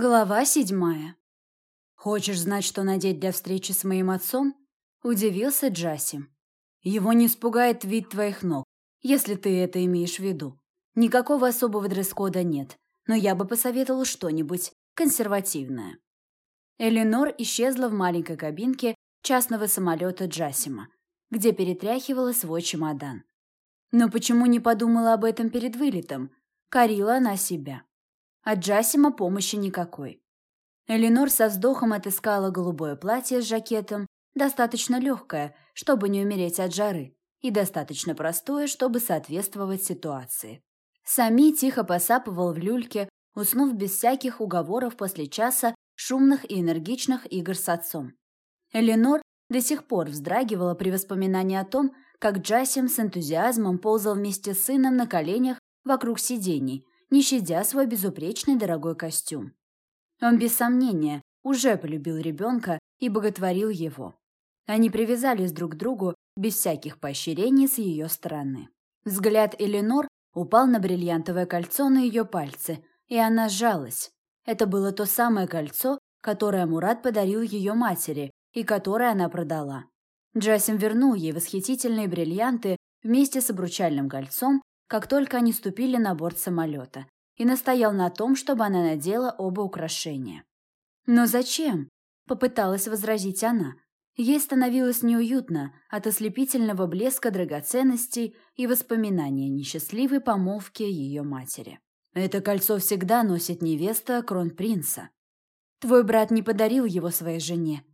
Глава седьмая. «Хочешь знать, что надеть для встречи с моим отцом?» – удивился Джасим. «Его не испугает вид твоих ног, если ты это имеешь в виду. Никакого особого дресс-кода нет, но я бы посоветовал что-нибудь консервативное». Эленор исчезла в маленькой кабинке частного самолета Джасима, где перетряхивала свой чемодан. Но почему не подумала об этом перед вылетом? Корила она себя. От Джасима помощи никакой. Эленор со вздохом отыскала голубое платье с жакетом, достаточно легкое, чтобы не умереть от жары, и достаточно простое, чтобы соответствовать ситуации. Сами тихо посапывал в люльке, уснув без всяких уговоров после часа шумных и энергичных игр с отцом. Эленор до сих пор вздрагивала при воспоминании о том, как Джасим с энтузиазмом ползал вместе с сыном на коленях вокруг сидений, не щадя свой безупречный дорогой костюм. Он, без сомнения, уже полюбил ребенка и боготворил его. Они привязались друг к другу без всяких поощрений с ее стороны. Взгляд Эленор упал на бриллиантовое кольцо на ее пальце, и она сжалась. Это было то самое кольцо, которое Мурат подарил ее матери и которое она продала. Джасим вернул ей восхитительные бриллианты вместе с обручальным кольцом как только они ступили на борт самолета, и настоял на том, чтобы она надела оба украшения. «Но зачем?» – попыталась возразить она. Ей становилось неуютно от ослепительного блеска драгоценностей и воспоминания несчастливой помолвки ее матери. «Это кольцо всегда носит невеста кронпринца. Твой брат не подарил его своей жене».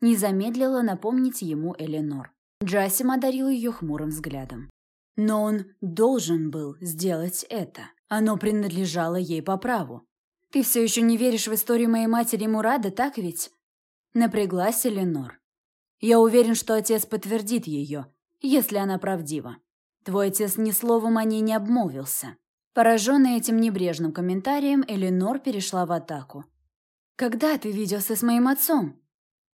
Не замедлила напомнить ему Эленор. Джасим одарил ее хмурым взглядом. Но он должен был сделать это. Оно принадлежало ей по праву. «Ты все еще не веришь в историю моей матери Мурада, так ведь?» Напряглась Эленор. «Я уверен, что отец подтвердит ее, если она правдива. Твой отец ни словом о ней не обмолвился». Пораженная этим небрежным комментарием, Эленор перешла в атаку. «Когда ты виделся с моим отцом?»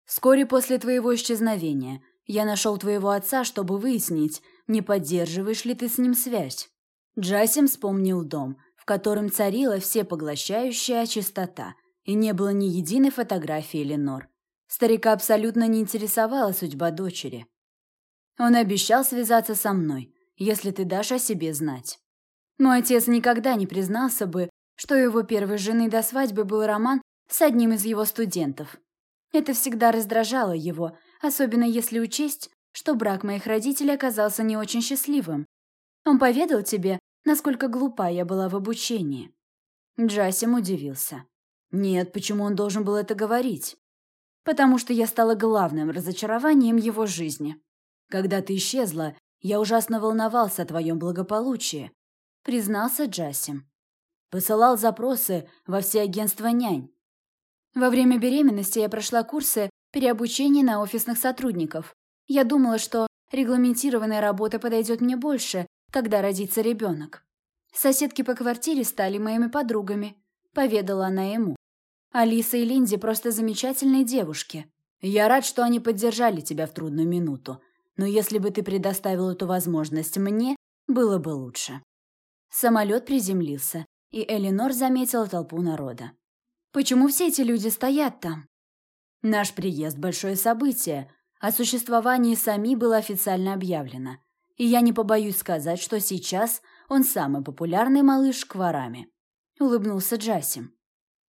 «Вскоре после твоего исчезновения. Я нашел твоего отца, чтобы выяснить, не поддерживаешь ли ты с ним связь. Джасим вспомнил дом, в котором царила всепоглощающая чистота, и не было ни единой фотографии Ленор. Старика абсолютно не интересовала судьба дочери. Он обещал связаться со мной, если ты дашь о себе знать. Мой отец никогда не признался бы, что его первой жены до свадьбы был роман с одним из его студентов. Это всегда раздражало его, особенно если учесть, что брак моих родителей оказался не очень счастливым. Он поведал тебе, насколько глупа я была в обучении». Джасим удивился. «Нет, почему он должен был это говорить?» «Потому что я стала главным разочарованием его жизни. Когда ты исчезла, я ужасно волновался о твоем благополучии», признался Джасим. Посылал запросы во все агентства нянь. Во время беременности я прошла курсы переобучения на офисных сотрудников. Я думала, что регламентированная работа подойдет мне больше, когда родится ребенок. Соседки по квартире стали моими подругами, поведала она ему. Алиса и Линди просто замечательные девушки. Я рад, что они поддержали тебя в трудную минуту. Но если бы ты предоставил эту возможность мне, было бы лучше. Самолет приземлился, и Эленор заметила толпу народа. Почему все эти люди стоят там? Наш приезд – большое событие. О существовании Сами было официально объявлено. И я не побоюсь сказать, что сейчас он самый популярный малыш Кварами. Улыбнулся Джасим.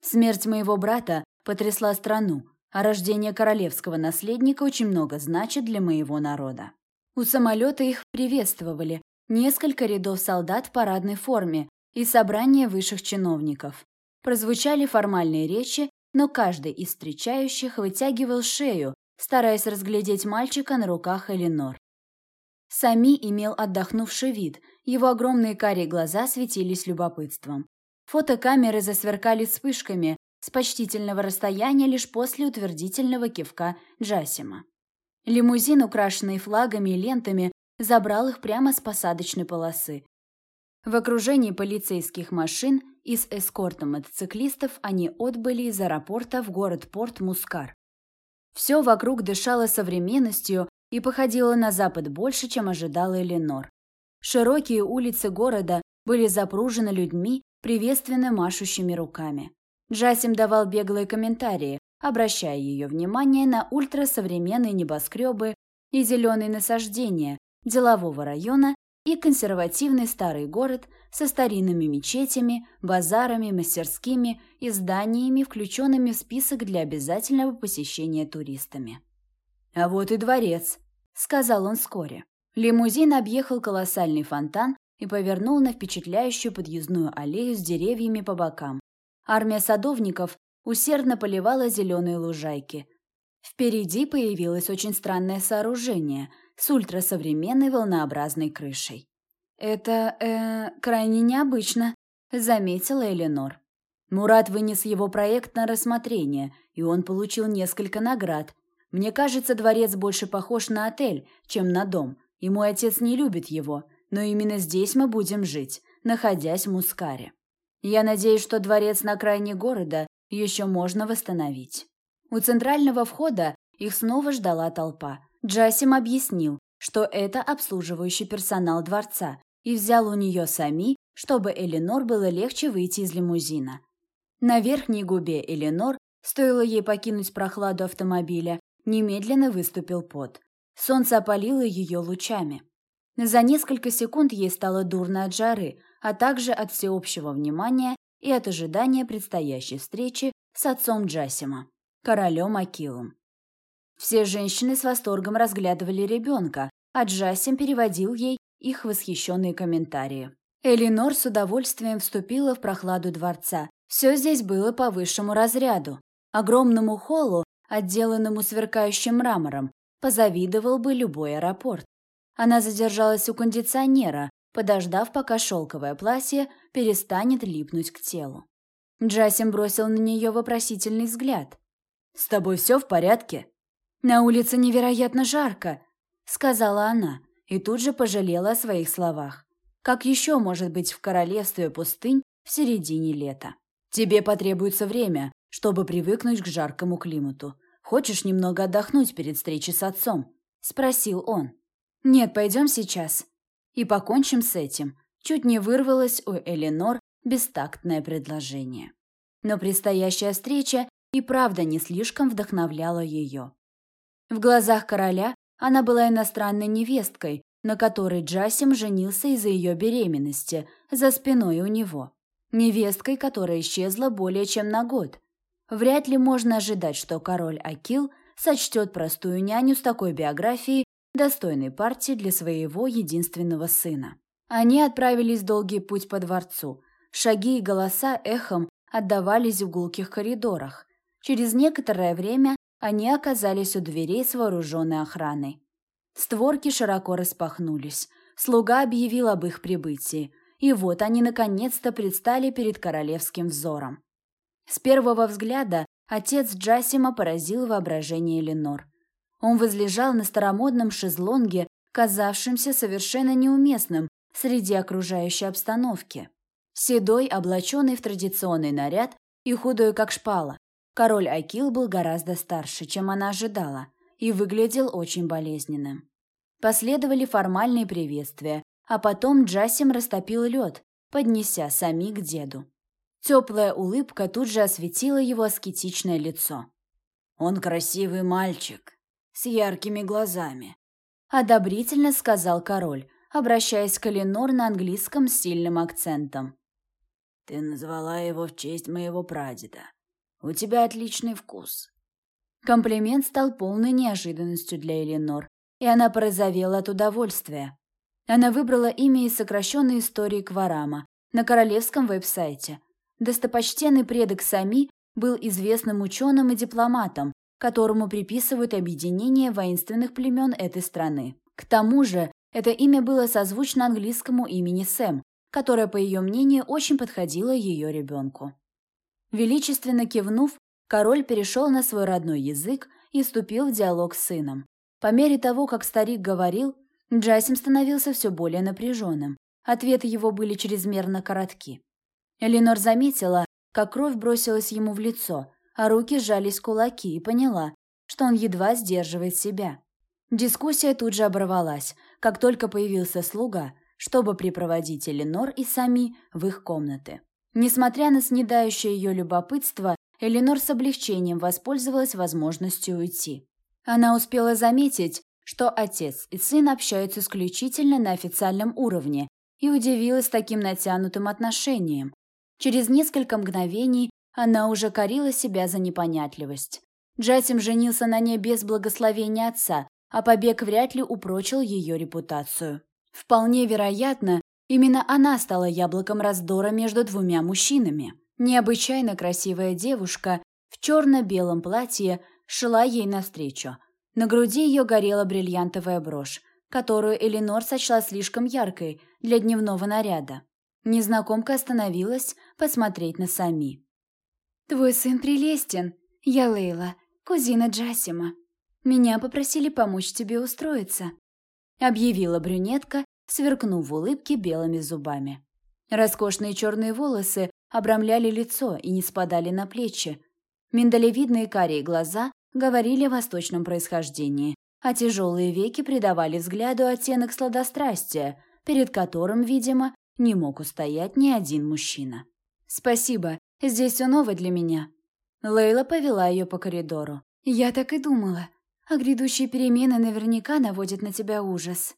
Смерть моего брата потрясла страну, а рождение королевского наследника очень много значит для моего народа. У самолета их приветствовали несколько рядов солдат в парадной форме и собрание высших чиновников. Прозвучали формальные речи, но каждый из встречающих вытягивал шею, стараясь разглядеть мальчика на руках Эленор. Сами имел отдохнувший вид, его огромные карие глаза светились любопытством. Фотокамеры засверкали вспышками с почтительного расстояния лишь после утвердительного кивка Джасима. Лимузин, украшенный флагами и лентами, забрал их прямо с посадочной полосы. В окружении полицейских машин и с эскортом мотоциклистов они отбыли из аэропорта в город Порт Мускар. Все вокруг дышало современностью и походило на запад больше, чем ожидала Эленор. Широкие улицы города были запружены людьми, приветственно машущими руками. Джасим давал беглые комментарии, обращая ее внимание на ультрасовременные небоскребы и зеленые насаждения делового района и консервативный старый город со старинными мечетями, базарами, мастерскими и зданиями, включенными в список для обязательного посещения туристами. «А вот и дворец», — сказал он вскоре. Лимузин объехал колоссальный фонтан и повернул на впечатляющую подъездную аллею с деревьями по бокам. Армия садовников усердно поливала зеленые лужайки. Впереди появилось очень странное сооружение с ультрасовременной волнообразной крышей. «Это, э, крайне необычно», — заметила Эленор. Мурат вынес его проект на рассмотрение, и он получил несколько наград. Мне кажется, дворец больше похож на отель, чем на дом, и мой отец не любит его, но именно здесь мы будем жить, находясь в Мускаре. Я надеюсь, что дворец на окраине города еще можно восстановить. У центрального входа их снова ждала толпа. Джасим объяснил, что это обслуживающий персонал дворца, и взял у нее сами, чтобы Эленор было легче выйти из лимузина. На верхней губе Эленор, стоило ей покинуть прохладу автомобиля, немедленно выступил пот. Солнце опалило ее лучами. За несколько секунд ей стало дурно от жары, а также от всеобщего внимания и от ожидания предстоящей встречи с отцом Джасима, королем Акилом. Все женщины с восторгом разглядывали ребенка, а Джасим переводил ей их восхищенные комментарии. Элинор с удовольствием вступила в прохладу дворца. Все здесь было по высшему разряду. Огромному холлу, отделанному сверкающим мрамором, позавидовал бы любой аэропорт. Она задержалась у кондиционера, подождав, пока шелковое платье перестанет липнуть к телу. Джасим бросил на нее вопросительный взгляд. «С тобой все в порядке?» «На улице невероятно жарко», — сказала она, и тут же пожалела о своих словах. «Как еще может быть в королевстве пустынь в середине лета?» «Тебе потребуется время, чтобы привыкнуть к жаркому климату. Хочешь немного отдохнуть перед встречей с отцом?» — спросил он. «Нет, пойдем сейчас», и покончим с этим. Чуть не вырвалось у Эленор бестактное предложение. Но предстоящая встреча и правда не слишком вдохновляла ее. В глазах короля она была иностранной невесткой, на которой Джасим женился из-за ее беременности, за спиной у него. Невесткой, которая исчезла более чем на год. Вряд ли можно ожидать, что король Акил сочтет простую няню с такой биографией достойной партии для своего единственного сына. Они отправились в долгий путь по дворцу. Шаги и голоса эхом отдавались в гулких коридорах. Через некоторое время они оказались у дверей с вооруженной охраной. Створки широко распахнулись. Слуга объявил об их прибытии. И вот они наконец-то предстали перед королевским взором. С первого взгляда отец Джасима поразил воображение Ленор. Он возлежал на старомодном шезлонге, казавшемся совершенно неуместным среди окружающей обстановки. Седой, облаченный в традиционный наряд и худой, как шпала. Король Акил был гораздо старше, чем она ожидала, и выглядел очень болезненным. Последовали формальные приветствия, а потом Джасим растопил лед, поднеся сами к деду. Теплая улыбка тут же осветила его аскетичное лицо. «Он красивый мальчик», с яркими глазами. Одобрительно сказал король, обращаясь к Эленор на английском с сильным акцентом. «Ты назвала его в честь моего прадеда. У тебя отличный вкус». Комплимент стал полной неожиданностью для Эленор, и она порозовела от удовольствия. Она выбрала имя из сокращенной истории Кварама на королевском веб-сайте. Достопочтенный предок Сами был известным ученым и дипломатом, которому приписывают объединение воинственных племен этой страны. К тому же, это имя было созвучно английскому имени Сэм, которое, по ее мнению, очень подходило ее ребенку. Величественно кивнув, король перешел на свой родной язык и вступил в диалог с сыном. По мере того, как старик говорил, Джасим становился все более напряженным. Ответы его были чрезмерно коротки. Эленор заметила, как кровь бросилась ему в лицо, а руки сжались кулаки и поняла, что он едва сдерживает себя. Дискуссия тут же оборвалась, как только появился слуга, чтобы припроводить Эленор и Сами в их комнаты. Несмотря на снедающее ее любопытство, Эленор с облегчением воспользовалась возможностью уйти. Она успела заметить, что отец и сын общаются исключительно на официальном уровне, и удивилась таким натянутым отношением. Через несколько мгновений она уже корила себя за непонятливость. Джасим женился на ней без благословения отца, а побег вряд ли упрочил ее репутацию. Вполне вероятно, именно она стала яблоком раздора между двумя мужчинами. Необычайно красивая девушка в черно-белом платье шла ей навстречу. На груди ее горела бриллиантовая брошь, которую Эленор сочла слишком яркой для дневного наряда. Незнакомка остановилась посмотреть на Сами. «Твой сын прелестен. Я Лейла, кузина Джасима. Меня попросили помочь тебе устроиться», — объявила брюнетка, сверкнув в улыбке белыми зубами. Роскошные черные волосы обрамляли лицо и не спадали на плечи. Миндалевидные карие глаза говорили о восточном происхождении, а тяжелые веки придавали взгляду оттенок сладострастия, перед которым, видимо, не мог устоять ни один мужчина. «Спасибо, здесь все новое для меня». Лейла повела ее по коридору. «Я так и думала. А грядущие перемены наверняка наводят на тебя ужас».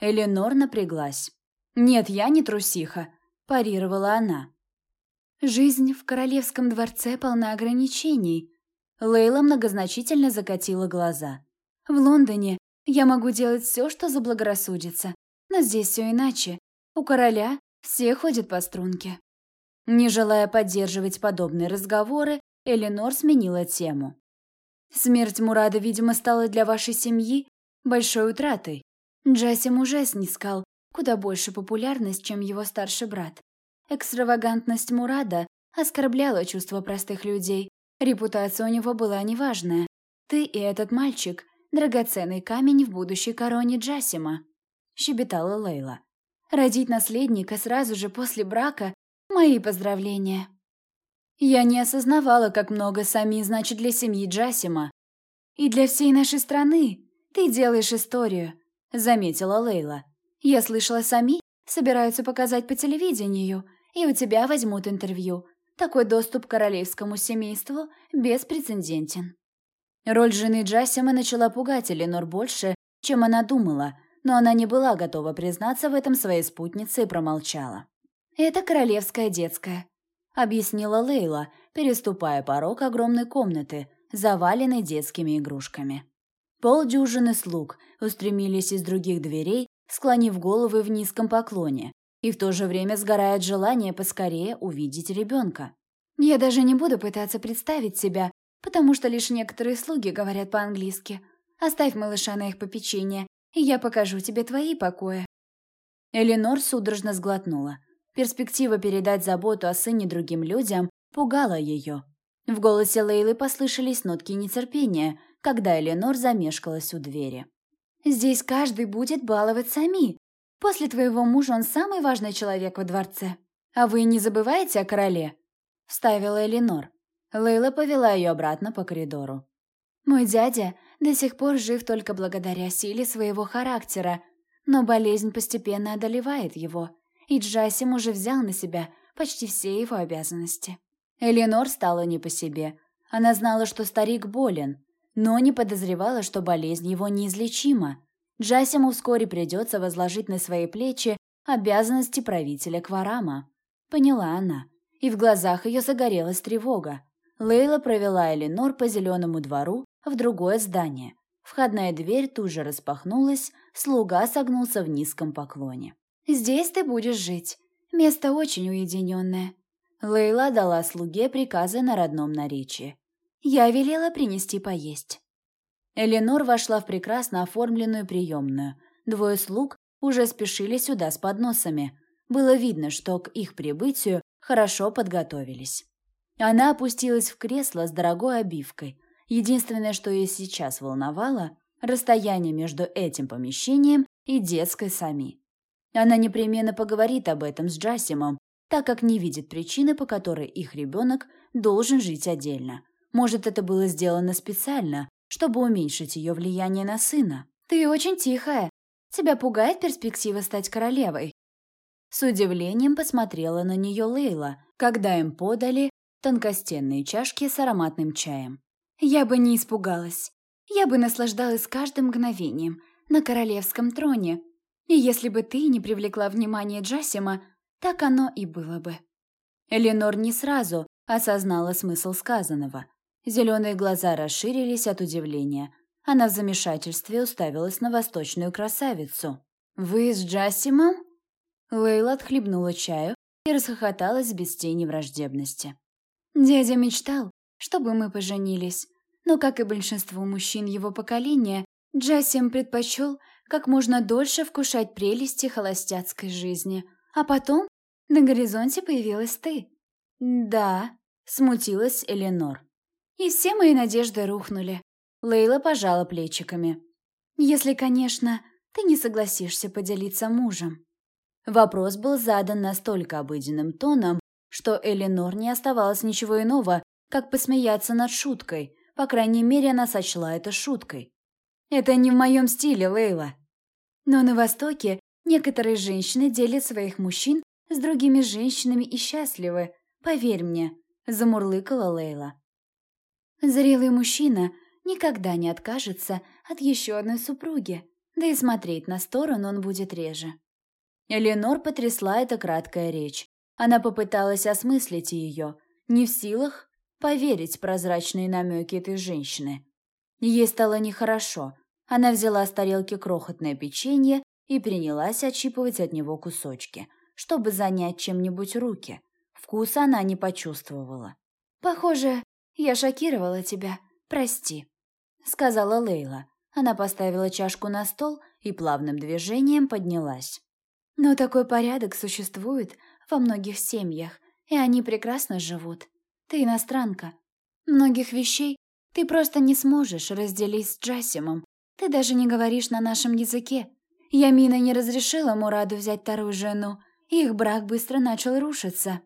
Эленор напряглась. «Нет, я не трусиха», – парировала она. «Жизнь в королевском дворце полна ограничений». Лейла многозначительно закатила глаза. «В Лондоне я могу делать все, что заблагорассудится, но здесь все иначе. У короля все ходят по струнке». Не желая поддерживать подобные разговоры, Эленор сменила тему. «Смерть Мурада, видимо, стала для вашей семьи большой утратой. Джасим уже снискал куда больше популярность, чем его старший брат. Экстравагантность Мурада оскорбляла чувства простых людей. Репутация у него была неважная. Ты и этот мальчик – драгоценный камень в будущей короне Джасима, щебетала Лейла. Родить наследника сразу же после брака – мои поздравления. Я не осознавала, как много Сами значит для семьи Джасима. И для всей нашей страны. Ты делаешь историю, заметила Лейла. Я слышала, Сами собираются показать по телевидению – и у тебя возьмут интервью. Такой доступ к королевскому семейству беспрецедентен. Роль жены Джасима начала пугать Эленор больше, чем она думала, но она не была готова признаться в этом своей спутнице и промолчала. «Это королевская детская», — объяснила Лейла, переступая порог огромной комнаты, заваленной детскими игрушками. Полдюжины слуг устремились из других дверей, склонив головы в низком поклоне, и в то же время сгорает желание поскорее увидеть ребенка. Я даже не буду пытаться представить себя, потому что лишь некоторые слуги говорят по-английски. Оставь малыша на их попечение, и я покажу тебе твои покои. Эленор судорожно сглотнула. Перспектива передать заботу о сыне другим людям пугала ее. В голосе Лейлы послышались нотки нетерпения, когда Эленор замешкалась у двери. «Здесь каждый будет баловать Сами, После твоего мужа он самый важный человек во дворце. А вы не забываете о короле?» — вставила Элинор. Лейла повела ее обратно по коридору. «Мой дядя до сих пор жив только благодаря силе своего характера, но болезнь постепенно одолевает его, и Джасим уже взял на себя почти все его обязанности». Эленор стала не по себе. Она знала, что старик болен, но не подозревала, что болезнь его неизлечима. Джасиму вскоре придется возложить на свои плечи обязанности правителя Кварама. Поняла она, и в глазах ее загорелась тревога. Лейла провела Эленор по зеленому двору в другое здание. Входная дверь тут же распахнулась, слуга согнулся в низком поклоне. «Здесь ты будешь жить. Место очень уединенное». Лейла дала слуге приказы на родном наречии. «Я велела принести поесть». Эленор вошла в прекрасно оформленную приемную. Двое слуг уже спешили сюда с подносами. Было видно, что к их прибытию хорошо подготовились. Она опустилась в кресло с дорогой обивкой. Единственное, что ее сейчас волновало – расстояние между этим помещением и детской Сами. Она непременно поговорит об этом с Джасимом, так как не видит причины, по которой их ребенок должен жить отдельно. Может, это было сделано специально, чтобы уменьшить ее влияние на сына. «Ты очень тихая. Тебя пугает перспектива стать королевой?» С удивлением посмотрела на нее Лейла, когда им подали тонкостенные чашки с ароматным чаем. «Я бы не испугалась. Я бы наслаждалась каждым мгновением на королевском троне. И если бы ты не привлекла внимание Джасима, так оно и было бы». Эленор не сразу осознала смысл сказанного. Зеленые глаза расширились от удивления. Она в замешательстве уставилась на восточную красавицу. «Вы с Джасимом?» Лейла отхлебнула чаю и расхохоталась без тени враждебности. «Дядя мечтал, чтобы мы поженились, но, как и большинство мужчин его поколения, Джасим предпочел как можно дольше вкушать прелести холостяцкой жизни. А потом на горизонте появилась ты. «Да», — смутилась Эленор. И все мои надежды рухнули. Лейла пожала плечиками. «Если, конечно, ты не согласишься поделиться мужем». Вопрос был задан настолько обыденным тоном, что Эленор не оставалось ничего иного, как посмеяться над шуткой. По крайней мере, она сочла это шуткой. «Это не в моем стиле, Лейла». Но на Востоке некоторые женщины делят своих мужчин с другими женщинами и счастливы. Поверь мне, замурлыкала Лейла. Зрелый мужчина никогда не откажется от еще одной супруги, да и смотреть на сторону он будет реже. Эленор потрясла эта краткая речь. Она попыталась осмыслить ее, не в силах поверить прозрачные намеки этой женщины. Ей стало нехорошо. Она взяла с тарелки крохотное печенье и принялась отщипывать от него кусочки – чтобы занять чем-нибудь руки. Вкуса она не почувствовала. «Похоже, я шокировала тебя. Прости», — сказала Лейла. Она поставила чашку на стол и плавным движением поднялась. «Но такой порядок существует во многих семьях, и они прекрасно живут. Ты иностранка. Многих вещей ты просто не сможешь разделить с Джасимом. Ты даже не говоришь на нашем языке. Ямина не разрешила Мураду взять вторую жену, их брак быстро начал рушиться.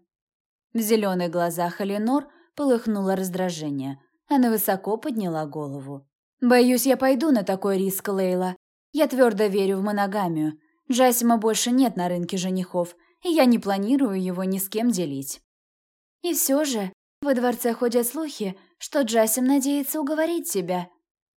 В зеленых глазах Эленор полыхнуло раздражение. Она высоко подняла голову. «Боюсь, я пойду на такой риск, Лейла. Я твердо верю в моногамию. Джасима больше нет на рынке женихов, и я не планирую его ни с кем делить». «И все же, во дворце ходят слухи, что Джасим надеется уговорить тебя».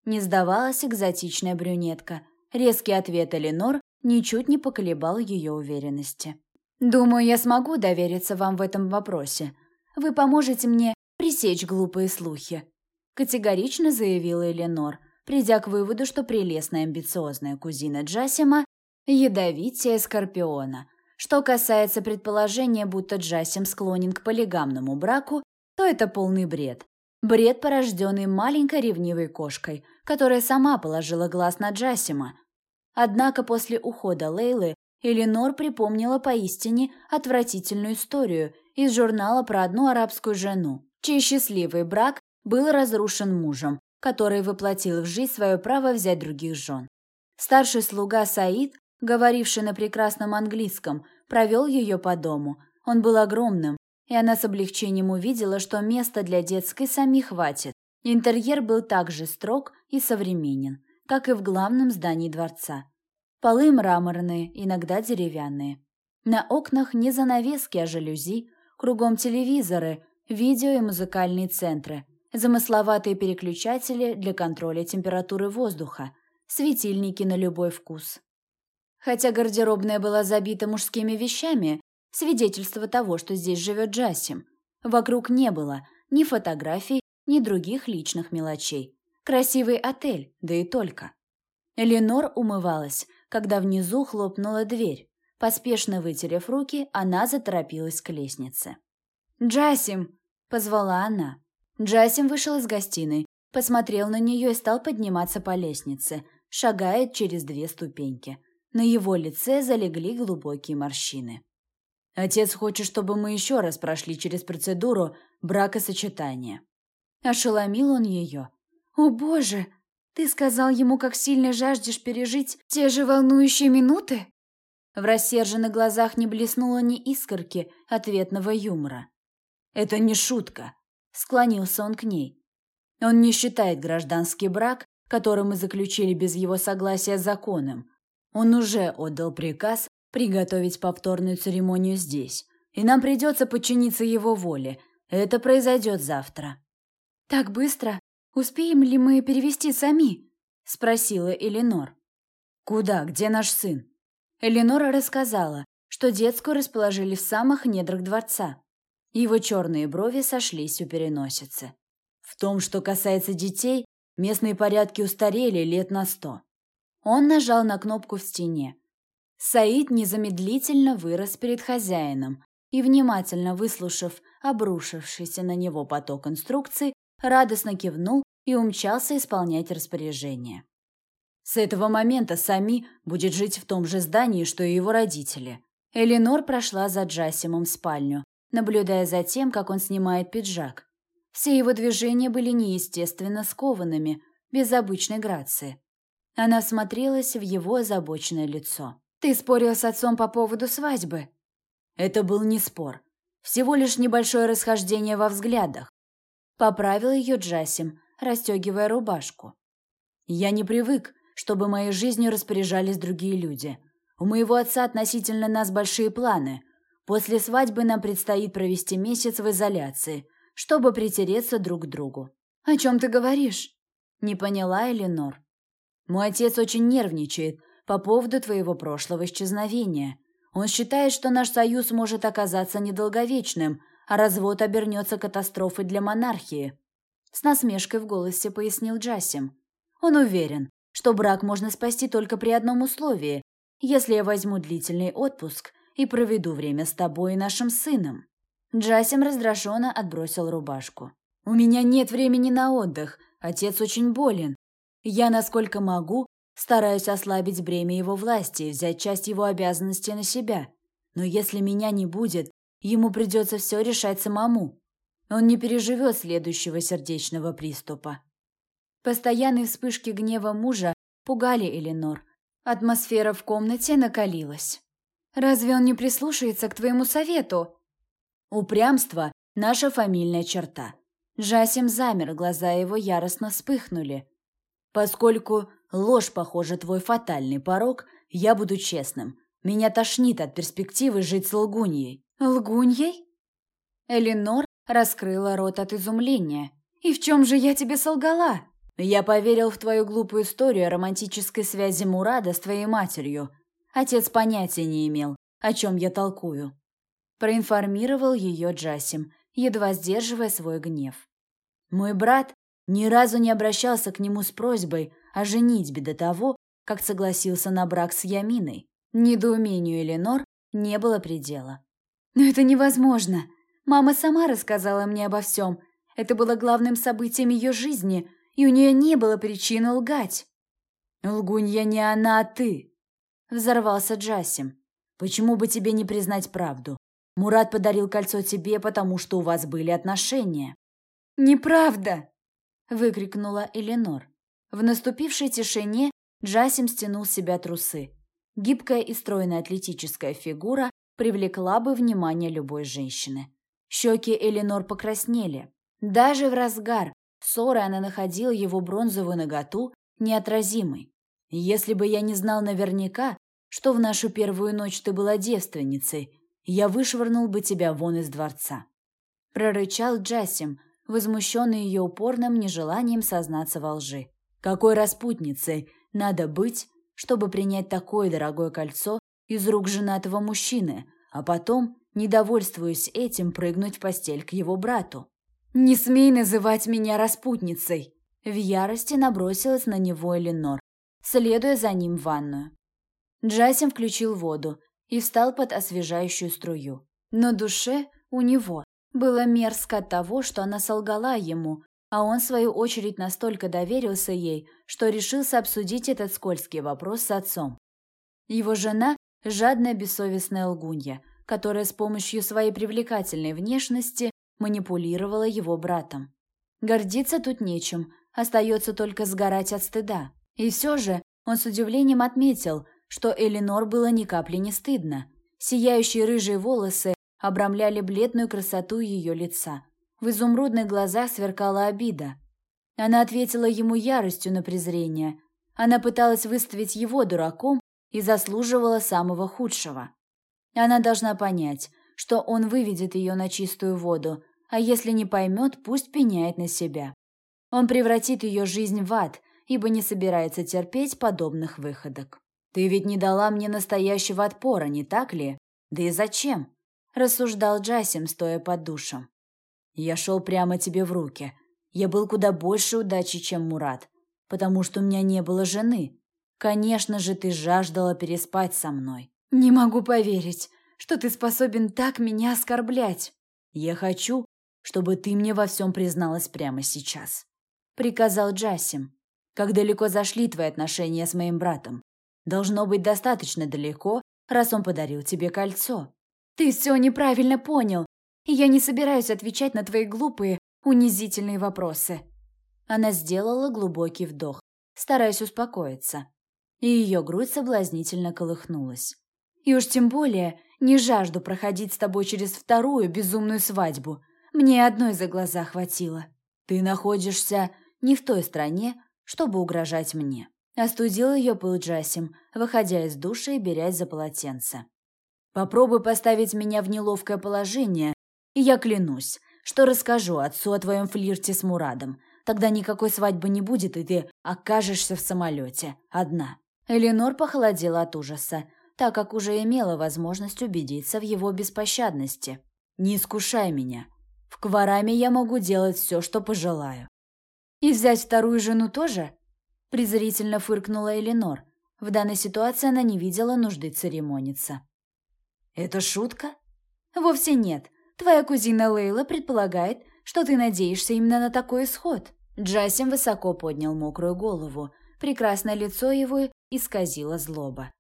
Не сдавалась экзотичная брюнетка. Резкий ответ Эленор ничуть не поколебал ее уверенности. Думаю, я смогу довериться вам в этом вопросе. Вы поможете мне пресечь глупые слухи», – категорично заявила Эленор, придя к выводу, что прелестная амбициозная кузина Джасима – ядовитее Скорпиона. Что касается предположения, будто Джасим склонен к полигамному браку, то это полный бред. Бред, порожденный маленькой ревнивой кошкой, которая сама положила глаз на Джасима. Однако после ухода Лейлы Эленор припомнила поистине отвратительную историю из журнала про одну арабскую жену, чей счастливый брак был разрушен мужем, который воплотил в жизнь свое право взять других жен. Старший слуга Саид, говоривший на прекрасном английском, провел ее по дому. Он был огромным, и она с облегчением увидела, что места для детской сами хватит. Интерьер был также строг и современен, как и в главном здании дворца. Полы мраморные, иногда деревянные. На окнах не занавески, а жалюзи, кругом телевизоры, видео и музыкальные центры, замысловатые переключатели для контроля температуры воздуха, светильники на любой вкус. Хотя гардеробная была забита мужскими вещами, свидетельство того, что здесь живет Джасим, вокруг не было ни фотографий, ни других личных мелочей. Красивый отель, да и только. Эленор умывалась, когда внизу хлопнула дверь. Поспешно вытерев руки, она заторопилась к лестнице. «Джасим!» – позвала она. Джасим вышел из гостиной, посмотрел на нее и стал подниматься по лестнице, шагая через две ступеньки. На его лице залегли глубокие морщины. «Отец хочет, чтобы мы еще раз прошли через процедуру бракосочетания». Ошеломил он ее. «О, Боже!» Ты сказал ему, как сильно жаждешь пережить те же волнующие минуты? В рассерженных глазах не блеснуло ни искорки ответного юмора. Это не шутка, склонился он к ней. Он не считает гражданский брак, который мы заключили без его согласия законным. Он уже отдал приказ приготовить повторную церемонию здесь, и нам придется подчиниться его воле. Это произойдет завтра». «Так быстро? Успеем ли мы перевести сами?» – спросила Эленор. «Куда? Где наш сын?» Эленора рассказала, что детскую расположили в самых недрах дворца. Его черные брови сошлись у переносицы. В том, что касается детей, местные порядки устарели лет на сто. Он нажал на кнопку в стене. Саид незамедлительно вырос перед хозяином и, внимательно выслушав обрушившийся на него поток инструкций, радостно кивнул и умчался исполнять распоряжение. С этого момента Сами будет жить в том же здании, что и его родители. Эленор прошла за Джасимом в спальню, наблюдая за тем, как он снимает пиджак. Все его движения были неестественно скованными, без обычной грации. Она смотрелась в его озабоченное лицо. «Ты спорил с отцом по поводу свадьбы?» Это был не спор. Всего лишь небольшое расхождение во взглядах. Поправил ее Джасим, расстегивая рубашку. Я не привык, чтобы моей жизнью распоряжались другие люди. У моего отца относительно нас большие планы. После свадьбы нам предстоит провести месяц в изоляции, чтобы притереться друг к другу. О чем ты говоришь? Не поняла Эленор. Мой отец очень нервничает по поводу твоего прошлого исчезновения. Он считает, что наш союз может оказаться недолговечным, а развод обернется катастрофой для монархии. С насмешкой в голосе пояснил Джасим. Он уверен, что брак можно спасти только при одном условии, если я возьму длительный отпуск и проведу время с тобой и нашим сыном». Джасим раздраженно отбросил рубашку. «У меня нет времени на отдых. Отец очень болен. Я, насколько могу, стараюсь ослабить бремя его власти и взять часть его обязанностей на себя. Но если меня не будет, ему придется все решать самому. Он не переживет следующего сердечного приступа. Постоянные вспышки гнева мужа пугали Эленор. Атмосфера в комнате накалилась. «Разве он не прислушается к твоему совету?» «Упрямство – наша фамильная черта». Джасим замер, глаза его яростно вспыхнули. «Поскольку ложь, похоже, твой фатальный порог, я буду честным. Меня тошнит от перспективы жить с лгуньей». «Лгуньей?» Эленор раскрыла рот от изумления. «И в чем же я тебе солгала?» Я поверил в твою глупую историю о романтической связи Мурада с твоей матерью. Отец понятия не имел, о чем я толкую. Проинформировал ее Джасим, едва сдерживая свой гнев. Мой брат ни разу не обращался к нему с просьбой о женитьбе до того, как согласился на брак с Яминой. Недоумению Эленор не было предела. «Но это невозможно. Мама сама рассказала мне обо всем. Это было главным событием ее жизни, и у нее не было причины лгать. «Лгунья не она, а ты!» — взорвался Джасим. «Почему бы тебе не признать правду? Мурат подарил кольцо тебе, потому что у вас были отношения». «Неправда!» — выкрикнула Эленор. В наступившей тишине Джасим стянул с себя трусы. Гибкая и стройная атлетическая фигура привлекла бы внимание любой женщины. Щеки Эленор покраснели. Даже в разгар Ссоры она находила его бронзовую наготу неотразимой. Если бы я не знал наверняка, что в нашу первую ночь ты была девственницей, я вышвырнул бы тебя вон из дворца. Прорычал Джасим, возмущенный ее упорным нежеланием сознаться во лжи. Какой распутницей надо быть, чтобы принять такое дорогое кольцо из рук женатого мужчины, а потом, недовольствуясь этим, прыгнуть в постель к его брату? «Не смей называть меня распутницей!» В ярости набросилась на него Эленор, следуя за ним в ванную. Джасим включил воду и встал под освежающую струю. Но душе у него было мерзко от того, что она солгала ему, а он, в свою очередь, настолько доверился ей, что решился обсудить этот скользкий вопрос с отцом. Его жена – жадная бессовестная лгунья, которая с помощью своей привлекательной внешности манипулировала его братом. Гордиться тут нечем, остается только сгорать от стыда. И все же он с удивлением отметил, что Элинор было ни капли не стыдно. Сияющие рыжие волосы обрамляли бледную красоту ее лица. В изумрудных глазах сверкала обида. Она ответила ему яростью на презрение. Она пыталась выставить его дураком, и заслуживала самого худшего. Она должна понять, что он выведет ее на чистую воду, а если не поймет, пусть пеняет на себя. Он превратит ее жизнь в ад, ибо не собирается терпеть подобных выходок. «Ты ведь не дала мне настоящего отпора, не так ли? Да и зачем?» – рассуждал Джасим, стоя под душем. «Я шел прямо тебе в руки. Я был куда больше удачи, чем Мурат, потому что у меня не было жены. Конечно же, ты жаждала переспать со мной». «Не могу поверить, что ты способен так меня оскорблять». «Я хочу, чтобы ты мне во всем призналась прямо сейчас», — приказал Джасим. «Как далеко зашли твои отношения с моим братом? Должно быть достаточно далеко, раз он подарил тебе кольцо». «Ты все неправильно понял, и я не собираюсь отвечать на твои глупые, унизительные вопросы». Она сделала глубокий вдох, стараясь успокоиться, и ее грудь соблазнительно колыхнулась. «И уж тем более не жажду проходить с тобой через вторую безумную свадьбу. Мне одной за глаза хватило. Ты находишься не в той стране, чтобы угрожать мне. Остудил ее пыл Джасим, выходя из душа и берясь за полотенце. Попробуй поставить меня в неловкое положение, и я клянусь, что расскажу отцу о твоем флирте с Мурадом. Тогда никакой свадьбы не будет, и ты окажешься в самолете. Одна. Эленор похолодела от ужаса, так как уже имела возможность убедиться в его беспощадности. «Не искушай меня. В Квараме я могу делать все, что пожелаю. И взять вторую жену тоже? Презрительно фыркнула Эленор. В данной ситуации она не видела нужды церемониться. Это шутка? Вовсе нет. Твоя кузина Лейла предполагает, что ты надеешься именно на такой исход. Джасим высоко поднял мокрую голову. Прекрасное лицо его исказило злоба.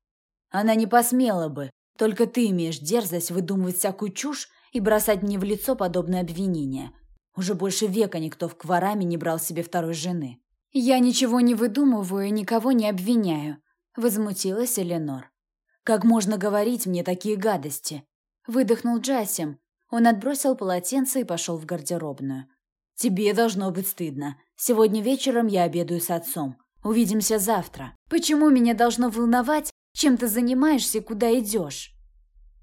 Она не посмела бы. Только ты имеешь дерзость выдумывать всякую чушь и бросать мне в лицо подобное обвинение. Уже больше века никто в Квараме не брал себе второй жены. «Я ничего не выдумываю и никого не обвиняю», — возмутилась Эленор. «Как можно говорить мне такие гадости?» Выдохнул Джасим. Он отбросил полотенце и пошел в гардеробную. «Тебе должно быть стыдно. Сегодня вечером я обедаю с отцом. Увидимся завтра». «Почему меня должно волновать, чем ты занимаешься куда идешь?»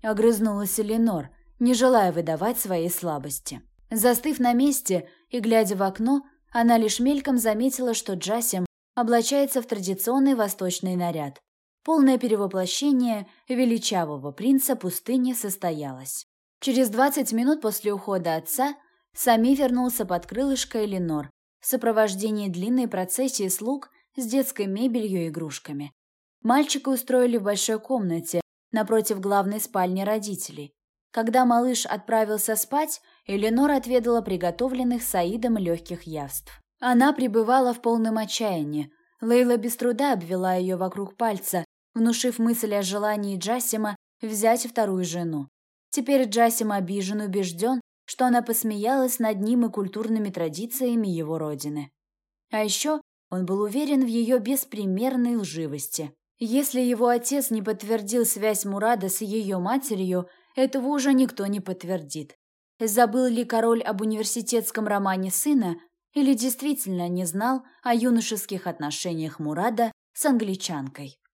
Огрызнулась Эленор, не желая выдавать своей слабости. Застыв на месте и глядя в окно, она лишь мельком заметила, что Джасим облачается в традиционный восточный наряд. Полное перевоплощение величавого принца пустыни состоялось. Через 20 минут после ухода отца Сами вернулся под крылышко Эленор в сопровождении длинной процессии слуг с детской мебелью и игрушками. Мальчика устроили в большой комнате напротив главной спальни родителей. Когда малыш отправился спать, Эленор отведала приготовленных Саидом легких явств. Она пребывала в полном отчаянии. Лейла без труда обвела ее вокруг пальца, внушив мысль о желании Джасима взять вторую жену. Теперь Джасим обижен убежден, что она посмеялась над ним и культурными традициями его родины. А еще он был уверен в ее беспримерной лживости. Если его отец не подтвердил связь Мурада с ее матерью, этого уже никто не подтвердит. Забыл ли король об университетском романе сына или действительно не знал о юношеских отношениях Мурада с англичанкой?